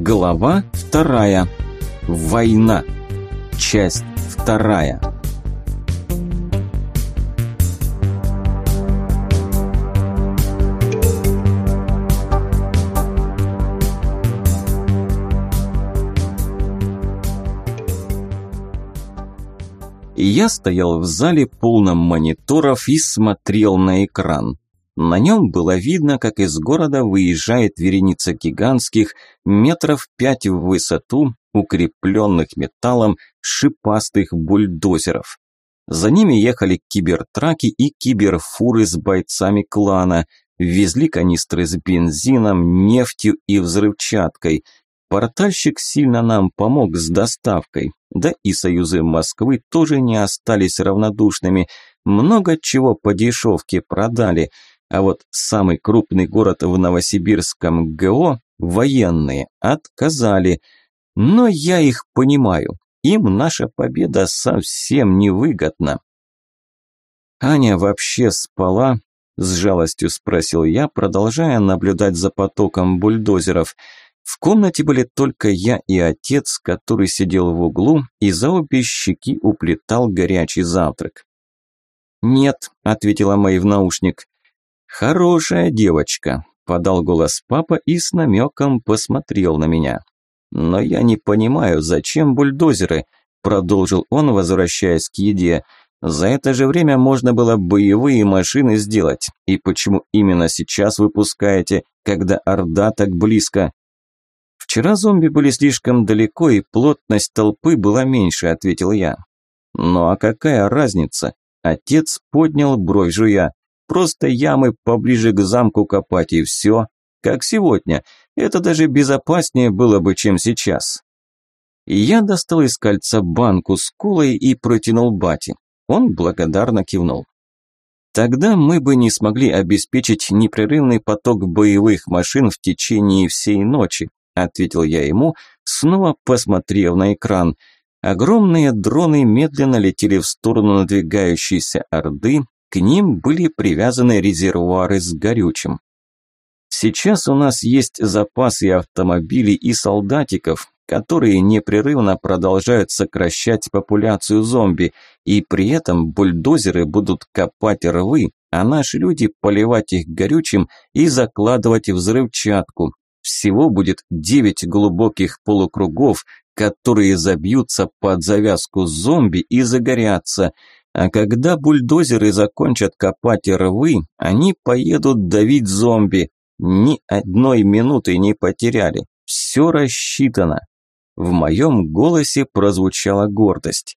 Глава вторая. Война. Часть вторая. Я стоял в зале полном мониторов и смотрел на экран. На нем было видно, как из города выезжает вереница гигантских, метров пять в высоту, укрепленных металлом, шипастых бульдозеров. За ними ехали кибертраки и киберфуры с бойцами клана, везли канистры с бензином, нефтью и взрывчаткой. Портальщик сильно нам помог с доставкой, да и союзы Москвы тоже не остались равнодушными, много чего по дешевке продали – а вот самый крупный город в Новосибирском ГО военные отказали. Но я их понимаю. Им наша победа совсем невыгодна. Аня вообще спала? С жалостью спросил я, продолжая наблюдать за потоком бульдозеров. В комнате были только я и отец, который сидел в углу и за обе щеки уплетал горячий завтрак. «Нет», – ответила Мэй в наушник. «Хорошая девочка», – подал голос папа и с намеком посмотрел на меня. «Но я не понимаю, зачем бульдозеры?» – продолжил он, возвращаясь к еде. «За это же время можно было боевые машины сделать. И почему именно сейчас выпускаете, когда Орда так близко?» «Вчера зомби были слишком далеко, и плотность толпы была меньше», – ответил я. «Ну а какая разница?» Отец поднял бровь жуя. Просто ямы поближе к замку копать и все. Как сегодня. Это даже безопаснее было бы, чем сейчас. Я достал из кольца банку с колой и протянул бате. Он благодарно кивнул. Тогда мы бы не смогли обеспечить непрерывный поток боевых машин в течение всей ночи, ответил я ему, снова посмотрев на экран. Огромные дроны медленно летели в сторону надвигающейся Орды, к ним были привязаны резервуары с горючим. Сейчас у нас есть запасы автомобилей и солдатиков, которые непрерывно продолжают сокращать популяцию зомби, и при этом бульдозеры будут копать рвы, а наши люди поливать их горючим и закладывать взрывчатку. Всего будет девять глубоких полукругов, которые забьются под завязку зомби и загорятся – а когда бульдозеры закончат копать рвы, они поедут давить зомби. Ни одной минуты не потеряли. Все рассчитано. В моем голосе прозвучала гордость.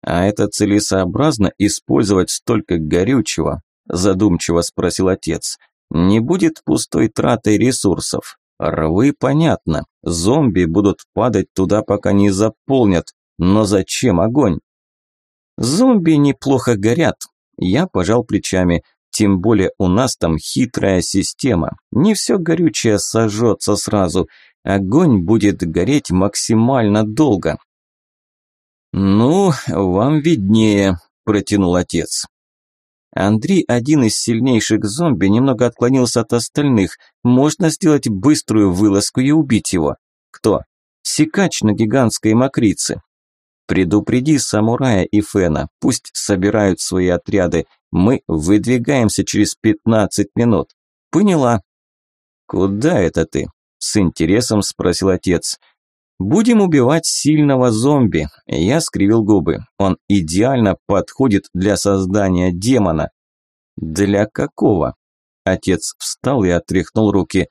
«А это целесообразно использовать столько горючего?» – задумчиво спросил отец. «Не будет пустой тратой ресурсов. Рвы понятно. Зомби будут падать туда, пока не заполнят. Но зачем огонь? Зомби неплохо горят. Я пожал плечами. Тем более у нас там хитрая система. Не все горючее сожжется сразу. Огонь будет гореть максимально долго. «Ну, вам виднее», – протянул отец. Андрей, один из сильнейших зомби, немного отклонился от остальных. Можно сделать быструю вылазку и убить его. Кто? Секач на гигантской мокрице. Предупреди самурая и Фена, пусть собирают свои отряды. Мы выдвигаемся через 15 минут. Поняла. Куда это ты? С интересом спросил отец. Будем убивать сильного зомби. Я скривил губы. Он идеально подходит для создания демона. Для какого? Отец встал и отряхнул руки.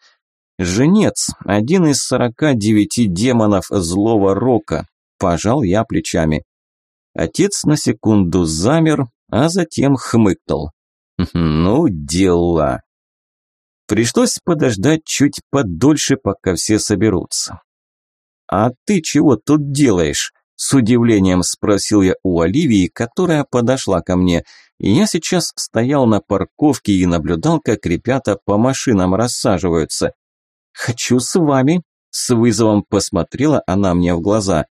Женец, один из сорока девяти демонов злого рока, Пожал я плечами. Отец на секунду замер, а затем хмыкнул. Ну, дела. Пришлось подождать чуть подольше, пока все соберутся. «А ты чего тут делаешь?» С удивлением спросил я у Оливии, которая подошла ко мне. Я сейчас стоял на парковке и наблюдал, как ребята по машинам рассаживаются. «Хочу с вами», – с вызовом посмотрела она мне в глаза.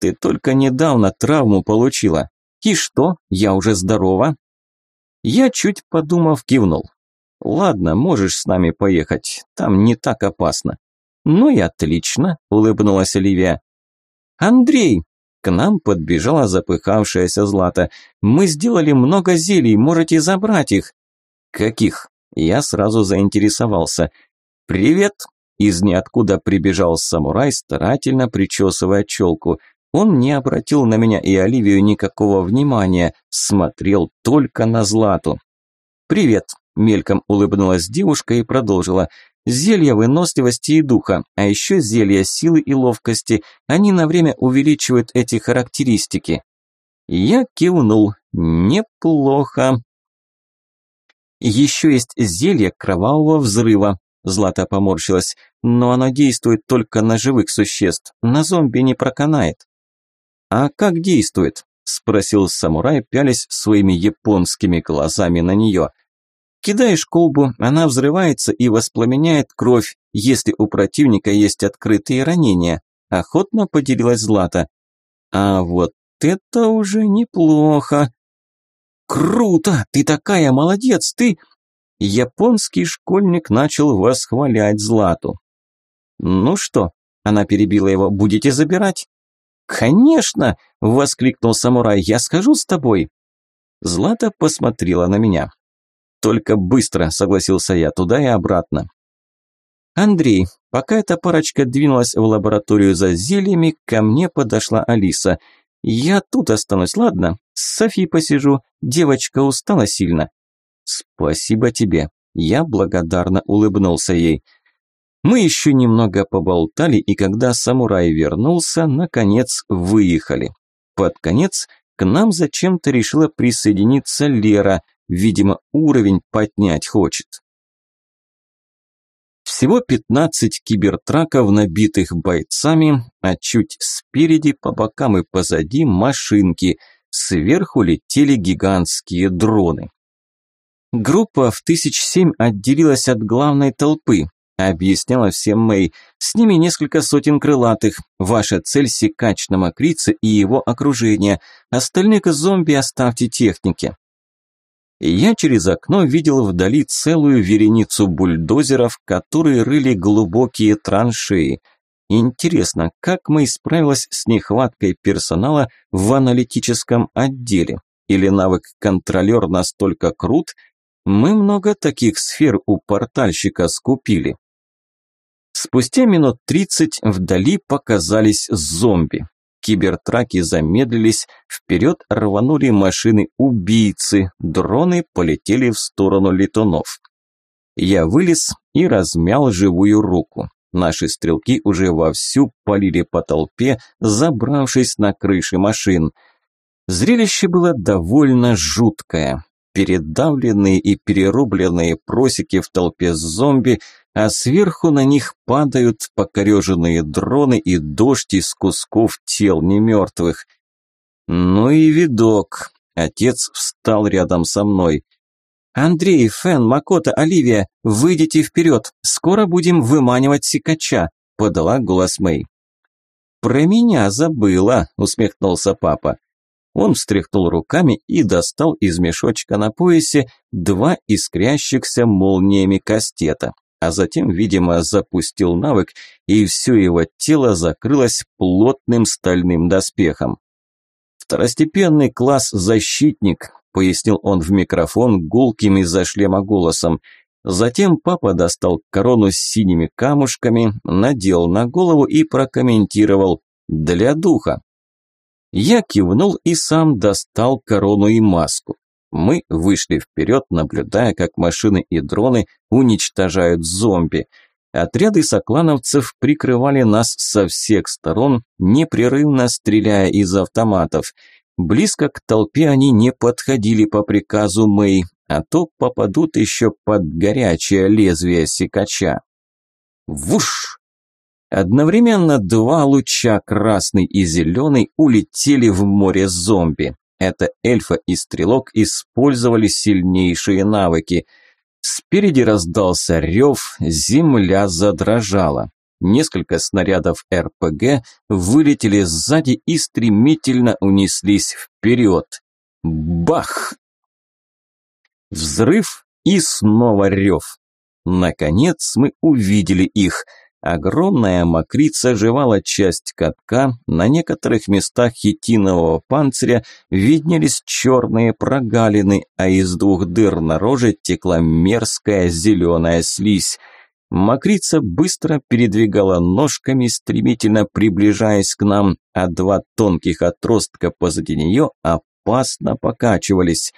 Ты только недавно травму получила. И что, я уже здорова?» Я, чуть подумав, кивнул. «Ладно, можешь с нами поехать, там не так опасно». Ну и отлично, улыбнулась Оливия. Андрей, к нам подбежала запыхавшаяся Злата. Мы сделали много зелий, можете забрать их. Каких? Я сразу заинтересовался. Привет, из ниоткуда прибежал самурай, старательно причесывая челку. Он не обратил на меня и Оливию никакого внимания, смотрел только на Злату. «Привет», – мельком улыбнулась девушка и продолжила. «Зелья выносливости и духа, а еще зелья силы и ловкости. Они на время увеличивают эти характеристики». Я кивнул. «Неплохо». Еще есть зелье кровавого взрыва. Злата поморщилась. Но оно действует только на живых существ. На зомби не проканает. А как действует? Спросил самурай, пялясь своими японскими глазами на нее. Кидаешь колбу, она взрывается и воспламеняет кровь, если у противника есть открытые ранения. Охотно поделилась Злата. А вот это уже неплохо. Круто! Ты такая молодец! Ты... Японский школьник начал восхвалять Злату. «Ну что?» – она перебила его. «Будете забирать?» «Конечно!» – воскликнул самурай. «Я схожу с тобой!» Злата посмотрела на меня. «Только быстро», – согласился я, – «туда и обратно». «Андрей, пока эта парочка двинулась в лабораторию за зельями, ко мне подошла Алиса. Я тут останусь, ладно? С Софи посижу, девочка устала сильно». «Спасибо тебе», – я благодарно улыбнулся ей. Мы еще немного поболтали, и когда самурай вернулся, наконец выехали. Под конец к нам зачем-то решила присоединиться Лера, видимо, уровень поднять хочет. Всего 15 кибертраков, набитых бойцами, а чуть спереди, по бокам и позади машинки. Сверху летели гигантские дроны. Группа в тысяч семь отделилась от главной толпы, Объясняла всем Мэй. С ними несколько сотен крылатых. Ваша цель – секач на Макрице и его окружение. Остальных зомби оставьте технике. Я через окно видел вдали целую вереницу бульдозеров, которые рыли глубокие траншеи. Интересно, как Мэй справилась с нехваткой персонала в аналитическом отделе? Или навык контролер настолько крут? Мы много таких сфер у портальщика скупили. Спустя минут тридцать вдали показались зомби. Кибертраки замедлились, вперед рванули машины-убийцы, дроны полетели в сторону летунов. Я вылез и размял живую руку. Наши стрелки уже вовсю полили по толпе, забравшись на крыши машин. Зрелище было довольно жуткое. Передавленные и перерубленные просеки в толпе зомби – а сверху на них падают покореженные дроны и дождь из кусков тел немертвых. Ну и видок. Отец встал рядом со мной. «Андрей, Фен, Макота, Оливия, выйдите вперед, скоро будем выманивать сикача», – подала голос Мэй. «Про меня забыла», – усмехнулся папа. Он встряхнул руками и достал из мешочка на поясе два искрящихся молниями кастета а затем, видимо, запустил навык, и все его тело закрылось плотным стальным доспехом. «Второстепенный класс защитник», – пояснил он в микрофон гулким из-за шлема голосом. Затем папа достал корону с синими камушками, надел на голову и прокомментировал «для духа». Я кивнул и сам достал корону и маску. Мы вышли вперед, наблюдая, как машины и дроны уничтожают зомби. Отряды соклановцев прикрывали нас со всех сторон, непрерывно стреляя из автоматов. Близко к толпе они не подходили по приказу Мэй, а то попадут еще под горячее лезвие секача. Вуш! Одновременно два луча, красный и зеленый, улетели в море зомби. Это эльфа и стрелок использовали сильнейшие навыки. Спереди раздался рев, земля задрожала. Несколько снарядов РПГ вылетели сзади и стремительно унеслись вперед. Бах! Взрыв и снова рев. Наконец мы увидели их. Огромная мокрица жевала часть катка, на некоторых местах хитинового панциря виднелись черные прогалины, а из двух дыр на роже текла мерзкая зеленая слизь. Мокрица быстро передвигала ножками, стремительно приближаясь к нам, а два тонких отростка позади нее опасно покачивались.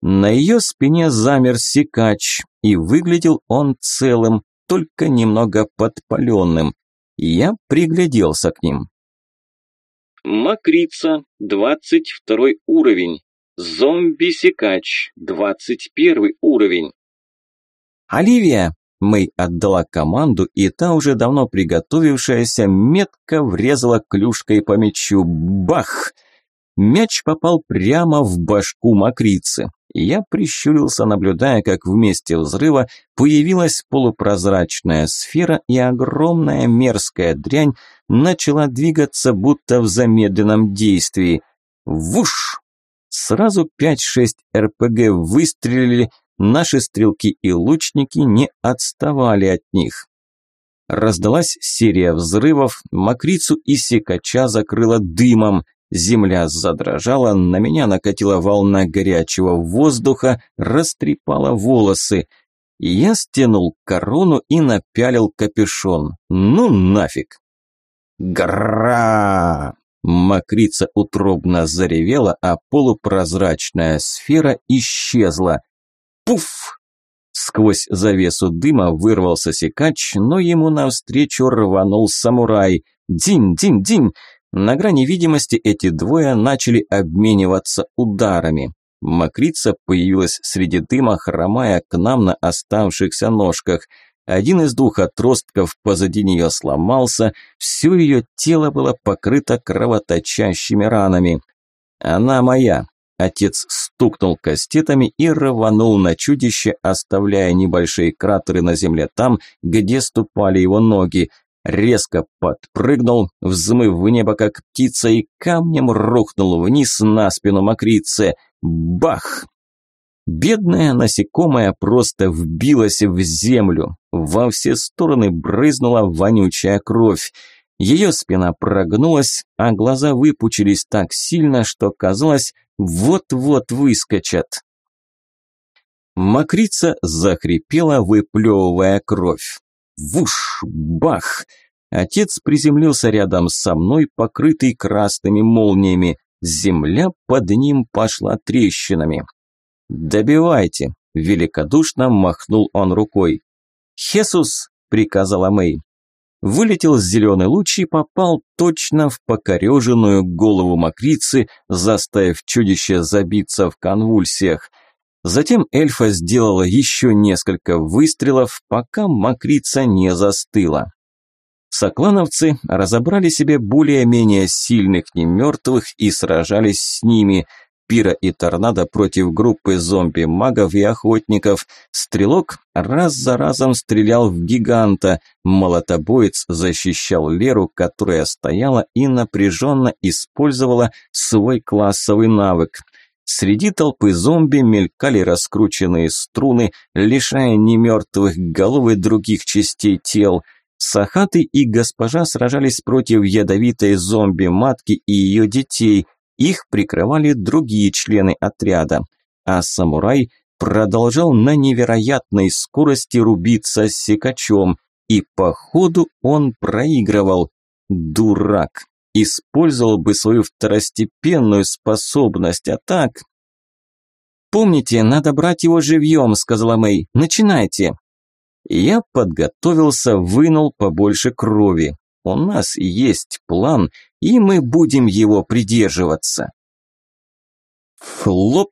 На ее спине замер сикач, и выглядел он целым, только немного подпаленным. Я пригляделся к ним. Макрица, 22 уровень. Зомби-сикач, 21 уровень. «Оливия!» Мэй отдала команду, и та, уже давно приготовившаяся, метко врезала клюшкой по мячу. Бах! Мяч попал прямо в башку мокрицы. Я прищурился, наблюдая, как в месте взрыва появилась полупрозрачная сфера и огромная мерзкая дрянь начала двигаться будто в замедленном действии. Вуш! Сразу 5-6 РПГ выстрелили, наши стрелки и лучники не отставали от них. Раздалась серия взрывов, мокрицу и секача закрыла дымом. Земля задрожала, на меня накатила волна горячего воздуха, растрепала волосы. Я стянул корону и напялил капюшон. Ну нафиг. Гра! Мокрица утробно заревела, а полупрозрачная сфера исчезла. Пуф! Сквозь завесу дыма вырвался секач, но ему навстречу рванул самурай. Динь-динь-динь! На грани видимости эти двое начали обмениваться ударами. Макрица появилась среди дыма, хромая к нам на оставшихся ножках. Один из двух отростков позади нее сломался, все ее тело было покрыто кровоточащими ранами. «Она моя!» Отец стукнул кастетами и рванул на чудище, оставляя небольшие кратеры на земле там, где ступали его ноги резко подпрыгнул, взмыв в небо как птица и камнем рухнул вниз на спину мокрицы. Бах! Бедная насекомая просто вбилась в землю. Во все стороны брызнула вонючая кровь. Ее спина прогнулась, а глаза выпучились так сильно, что казалось, вот-вот выскочат. Мокрица захрипела, выплевывая кровь. Вуш! Бах! Отец приземлился рядом со мной, покрытый красными молниями. Земля под ним пошла трещинами. «Добивайте!» – великодушно махнул он рукой. «Хесус!» – приказала Мэй. Вылетел зеленый луч и попал точно в покореженную голову мокрицы, заставив чудище забиться в конвульсиях – Затем эльфа сделала еще несколько выстрелов, пока мокрица не застыла. Соклановцы разобрали себе более-менее сильных немертвых и сражались с ними. Пира и Торнадо против группы зомби-магов и охотников. Стрелок раз за разом стрелял в гиганта. Молотобоец защищал Леру, которая стояла и напряженно использовала свой классовый навык. Среди толпы зомби мелькали раскрученные струны, лишая немертвых голов и других частей тел. Сахаты и госпожа сражались против ядовитой зомби-матки и ее детей. Их прикрывали другие члены отряда. А самурай продолжал на невероятной скорости рубиться с секачом. И по ходу он проигрывал. Дурак использовал бы свою второстепенную способность, а так... «Помните, надо брать его живьем», – сказала Мэй. «Начинайте». Я подготовился, вынул побольше крови. У нас есть план, и мы будем его придерживаться. Флоп!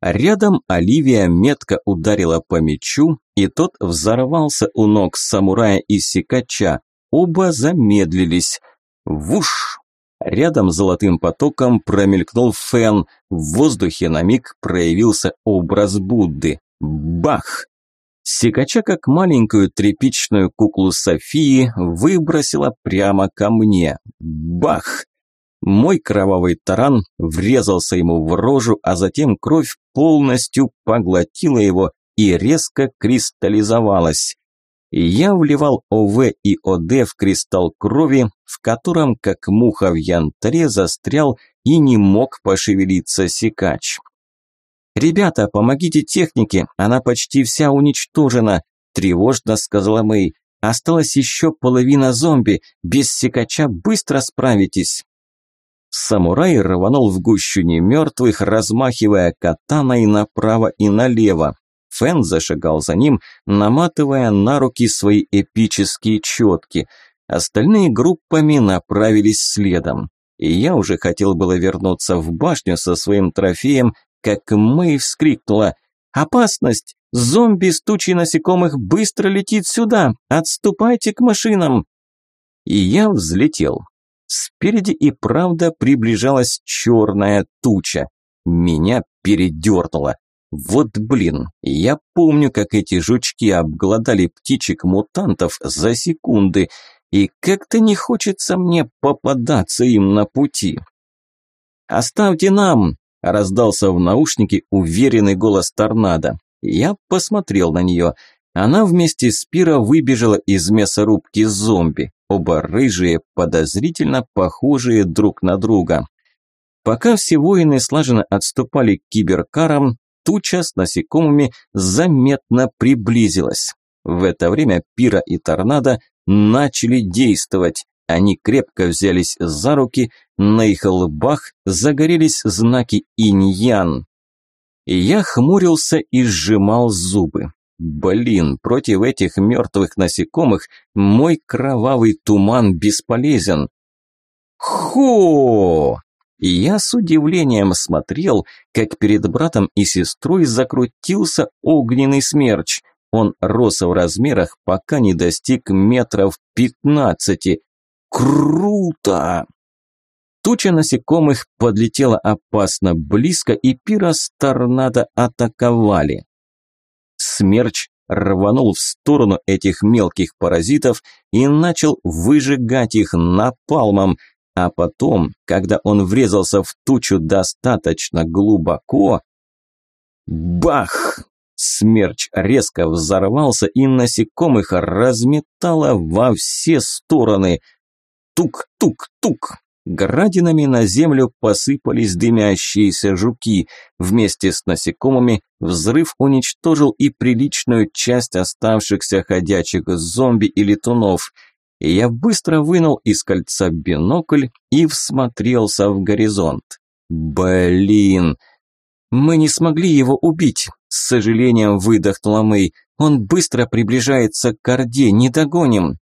Рядом Оливия метко ударила по мячу, и тот взорвался у ног самурая и секача. Оба замедлились. Вуш! Рядом золотым потоком промелькнул фен. В воздухе на миг проявился образ Будды. Бах! Секача, как маленькую тряпичную куклу Софии, выбросила прямо ко мне. Бах! Мой кровавый таран врезался ему в рожу, а затем кровь полностью поглотила его и резко кристаллизовалась. Я вливал ОВ и ОД в кристалл крови, в котором, как муха в янтаре, застрял и не мог пошевелиться секач. «Ребята, помогите технике, она почти вся уничтожена», – тревожно сказала Мэй. «Осталась еще половина зомби, без секача быстро справитесь». Самурай рванул в гущу немертвых, размахивая катаной направо и налево. Фэн зашагал за ним, наматывая на руки свои эпические четки. Остальные группами направились следом. И я уже хотел было вернуться в башню со своим трофеем, как Мэй вскрикнула «Опасность! Зомби с тучей насекомых быстро летит сюда! Отступайте к машинам!» И я взлетел. Спереди и правда приближалась черная туча. Меня передернуло. Вот блин, я помню, как эти жучки обглодали птичек-мутантов за секунды, и как-то не хочется мне попадаться им на пути. «Оставьте нам!» – раздался в наушнике уверенный голос торнадо. Я посмотрел на нее. Она вместе с Пиро выбежала из мясорубки зомби, оба рыжие, подозрительно похожие друг на друга. Пока все воины слаженно отступали к киберкарам, туча с насекомыми заметно приблизилась. В это время Пира и Торнадо начали действовать. Они крепко взялись за руки, на их лбах загорелись знаки инь-ян. Я хмурился и сжимал зубы. Блин, против этих мертвых насекомых мой кровавый туман бесполезен. Хо! Я с удивлением смотрел, как перед братом и сестрой закрутился огненный смерч. Он рос в размерах, пока не достиг метров пятнадцати. Круто! Туча насекомых подлетела опасно близко, и пира с торнадо атаковали. Смерч рванул в сторону этих мелких паразитов и начал выжигать их напалмом, а потом, когда он врезался в тучу достаточно глубоко, бах! Смерч резко взорвался и насекомых разметало во все стороны. Тук-тук-тук! Градинами на землю посыпались дымящиеся жуки. Вместе с насекомыми взрыв уничтожил и приличную часть оставшихся ходячих зомби и летунов. Я быстро вынул из кольца бинокль и всмотрелся в горизонт. Блин! Мы не смогли его убить, с сожалением выдохнула Мэй. Он быстро приближается к Орде, не догоним.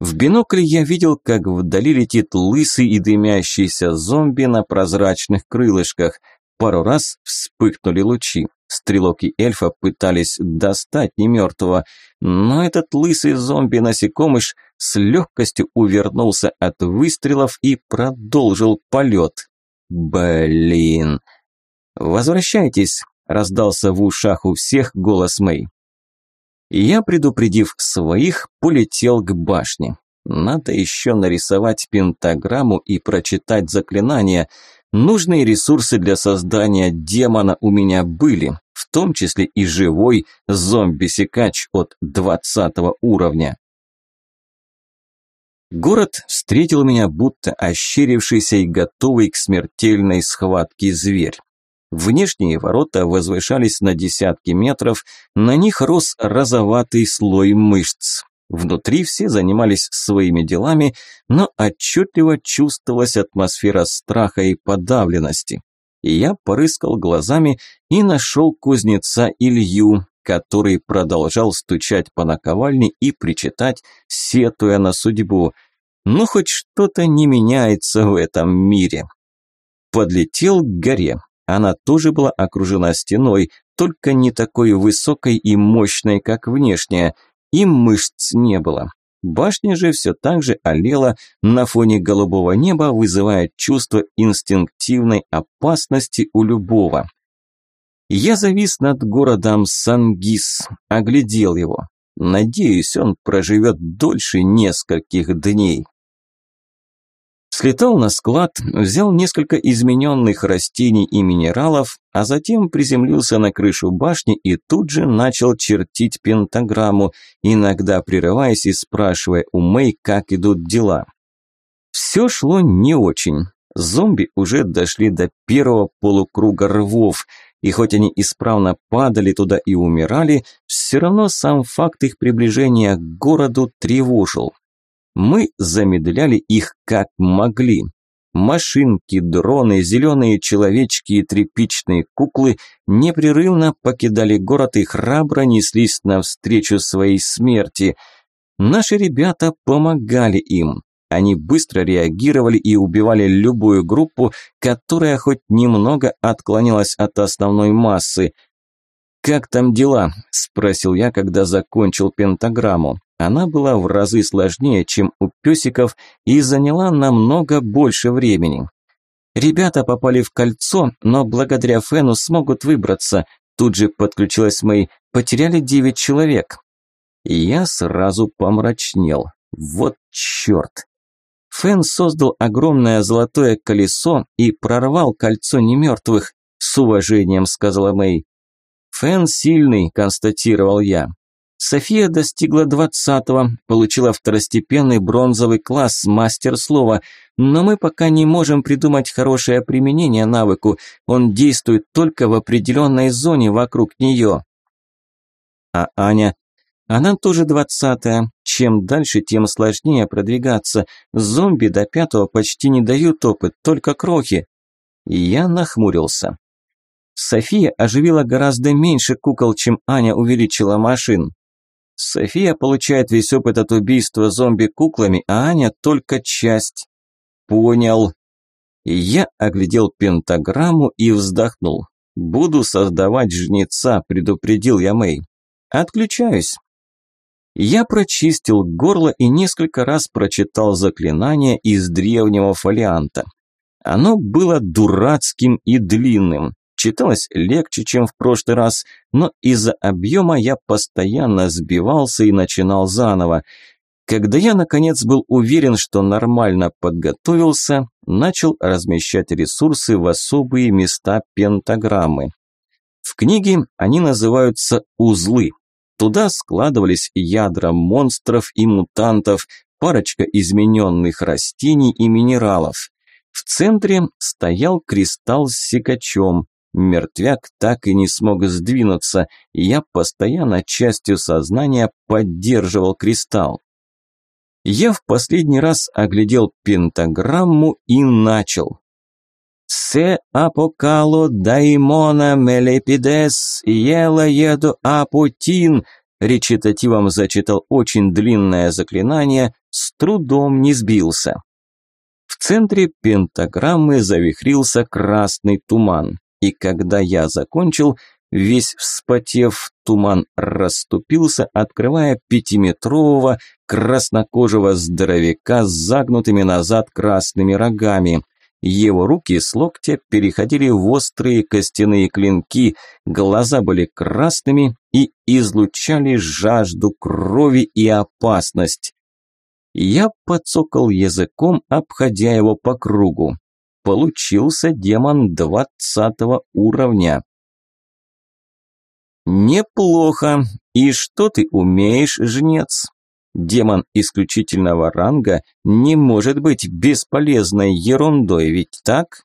В бинокле я видел, как вдали летит лысый и дымящийся зомби на прозрачных крылышках. Пару раз вспыхнули лучи. Стрелок и эльфа пытались достать немертвого, но этот лысый зомби-насекомыш с легкостью увернулся от выстрелов и продолжил полет. Блин. «Возвращайтесь», – раздался в ушах у всех голос Мэй. Я, предупредив своих, полетел к башне. Надо еще нарисовать пентаграмму и прочитать заклинания. Нужные ресурсы для создания демона у меня были, в том числе и живой зомби-секач от 20 уровня. Город встретил меня будто ощерившийся и готовый к смертельной схватке зверь. Внешние ворота возвышались на десятки метров, на них рос розоватый слой мышц. Внутри все занимались своими делами, но отчетливо чувствовалась атмосфера страха и подавленности. Я порыскал глазами и нашел кузнеца Илью, который продолжал стучать по наковальне и причитать, сетуя на судьбу. Ну, хоть что-то не меняется в этом мире. Подлетел к горе. Она тоже была окружена стеной, только не такой высокой и мощной, как внешняя. И мышц не было. Башня же все так же олела на фоне голубого неба, вызывая чувство инстинктивной опасности у любого. Я завис над городом Сангис, оглядел его. Надеюсь, он проживет дольше нескольких дней. Слетал на склад, взял несколько измененных растений и минералов, а затем приземлился на крышу башни и тут же начал чертить пентаграмму, иногда прерываясь и спрашивая у Мэй, как идут дела. Все шло не очень. Зомби уже дошли до первого полукруга рвов, и хоть они исправно падали туда и умирали, все равно сам факт их приближения к городу тревожил. Мы замедляли их как могли. Машинки, дроны, зеленые человечки и тряпичные куклы непрерывно покидали город и храбро неслись навстречу своей смерти. Наши ребята помогали им. Они быстро реагировали и убивали любую группу, которая хоть немного отклонилась от основной массы. «Как там дела?» – спросил я, когда закончил пентаграмму. Она была в разы сложнее, чем у песиков, и заняла намного больше времени. Ребята попали в кольцо, но благодаря Фену смогут выбраться. Тут же подключилась Мэй. Потеряли девять человек. И я сразу помрачнел. Вот черт. Фен создал огромное золотое колесо и прорвал кольцо немертвых, с уважением сказала Мэй. Фен сильный, констатировал я. София достигла двадцатого, получила второстепенный бронзовый класс мастер слова, но мы пока не можем придумать хорошее применение навыку, он действует только в определенной зоне вокруг нее. А Аня? Она тоже двадцатая. Чем дальше, тем сложнее продвигаться. Зомби до пятого почти не дают опыт, только крохи. Я нахмурился. София оживила гораздо меньше кукол, чем Аня увеличила машин. София получает весь опыт от убийства зомби-куклами, а Аня только часть. Понял. Я оглядел пентаграмму и вздохнул. Буду создавать жнеца, предупредил я Мэй. Отключаюсь. Я прочистил горло и несколько раз прочитал заклинание из древнего фолианта. Оно было дурацким и длинным. Читалось легче, чем в прошлый раз, но из-за объема я постоянно сбивался и начинал заново. Когда я, наконец, был уверен, что нормально подготовился, начал размещать ресурсы в особые места пентаграммы. В книге они называются «узлы». Туда складывались ядра монстров и мутантов, парочка измененных растений и минералов. В центре стоял кристалл с секачом, Мертвяк так и не смог сдвинуться, и я постоянно частью сознания поддерживал кристалл. Я в последний раз оглядел пентаграмму и начал. «Се апокало даймона мелепидес ела еду апутин», речитативом зачитал очень длинное заклинание, с трудом не сбился. В центре пентаграммы завихрился красный туман и когда я закончил, весь вспотев, туман расступился, открывая пятиметрового краснокожего здоровяка с загнутыми назад красными рогами. Его руки с локтя переходили в острые костяные клинки, глаза были красными и излучали жажду крови и опасность. Я подсокал языком, обходя его по кругу получился демон двадцатого уровня. Неплохо. И что ты умеешь, жнец? Демон исключительного ранга не может быть бесполезной ерундой, ведь так?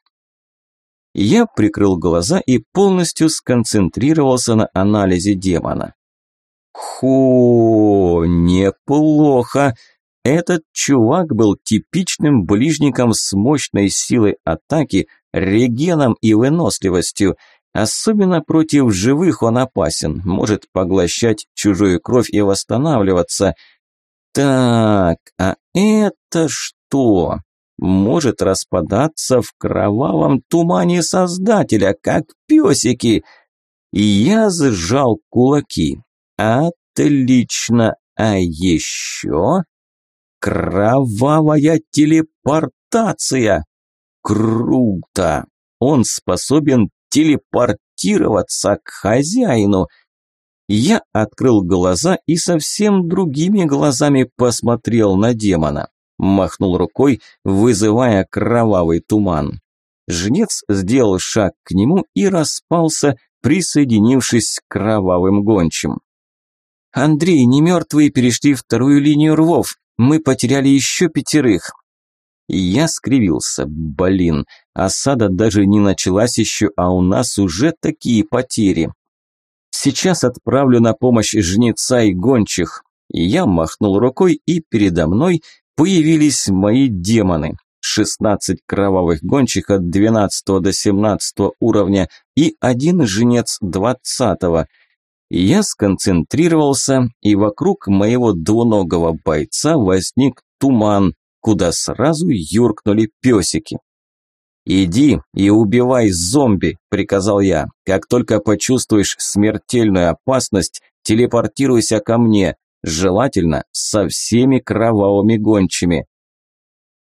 Я прикрыл глаза и полностью сконцентрировался на анализе демона. Хо, неплохо. Этот чувак был типичным ближником с мощной силой атаки, регеном и выносливостью. Особенно против живых он опасен, может поглощать чужую кровь и восстанавливаться. Так, а это что? Может распадаться в кровавом тумане Создателя, как песики. Я сжал кулаки. Отлично. А еще... Кровавая телепортация! Круто! Он способен телепортироваться к хозяину. Я открыл глаза и совсем другими глазами посмотрел на демона. махнул рукой, вызывая кровавый туман. Жнец сделал шаг к нему и распался, присоединившись к кровавым гончим. «Андрей, не мертвые перешли вторую линию рвов. Мы потеряли еще пятерых». Я скривился. Блин, осада даже не началась еще, а у нас уже такие потери. Сейчас отправлю на помощь жнеца и гончих. Я махнул рукой, и передо мной появились мои демоны. 16 кровавых гончих от 12 до 17 уровня и один жнец 20 -го. Я сконцентрировался, и вокруг моего двуногого бойца возник туман, куда сразу юркнули песики. «Иди и убивай зомби», – приказал я. «Как только почувствуешь смертельную опасность, телепортируйся ко мне, желательно со всеми кровавыми гончими».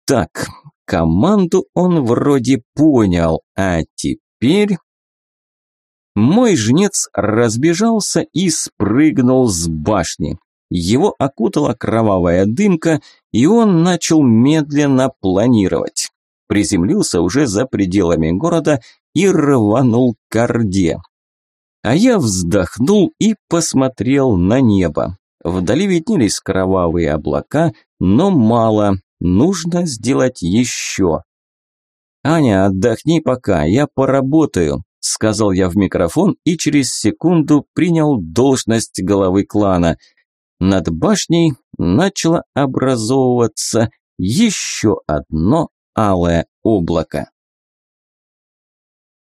Так, команду он вроде понял, а теперь... Мой жнец разбежался и спрыгнул с башни. Его окутала кровавая дымка, и он начал медленно планировать. Приземлился уже за пределами города и рванул к Орде. А я вздохнул и посмотрел на небо. Вдали виднелись кровавые облака, но мало, нужно сделать еще. «Аня, отдохни пока, я поработаю», – сказал я в микрофон и через секунду принял должность главы клана – над башней начало образовываться еще одно алое облако.